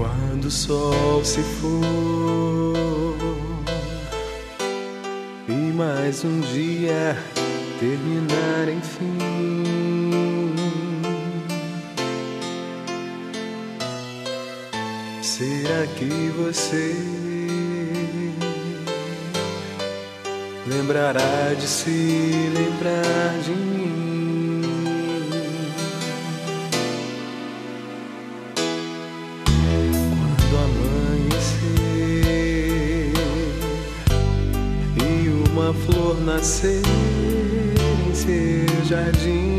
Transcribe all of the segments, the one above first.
Quando o sol se for e mais um dia terminar enfim, será que você lembrará de se lembrar de mim? Uma flor nascer em seu jardim.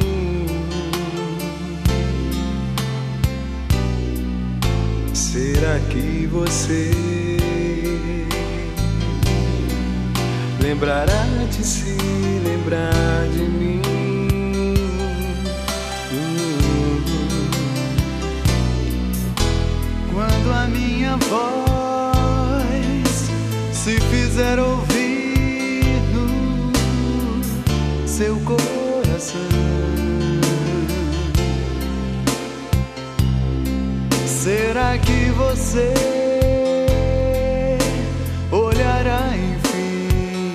Será que você lembrará de se lembrar de mim? Quando a minha voz se fizer ouvir seu coração, será que você olhará enfim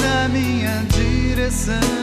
na minha direção?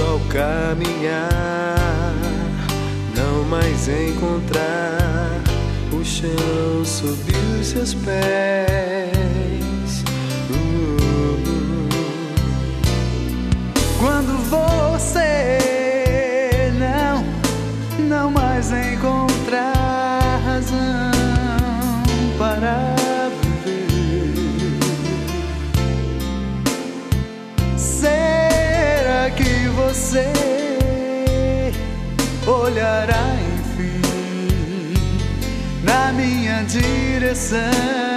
Ao caminhar não mais encontrar o chão sob os seus pés. Uh, Quando você não, não mais encontrar razão para viver, direção?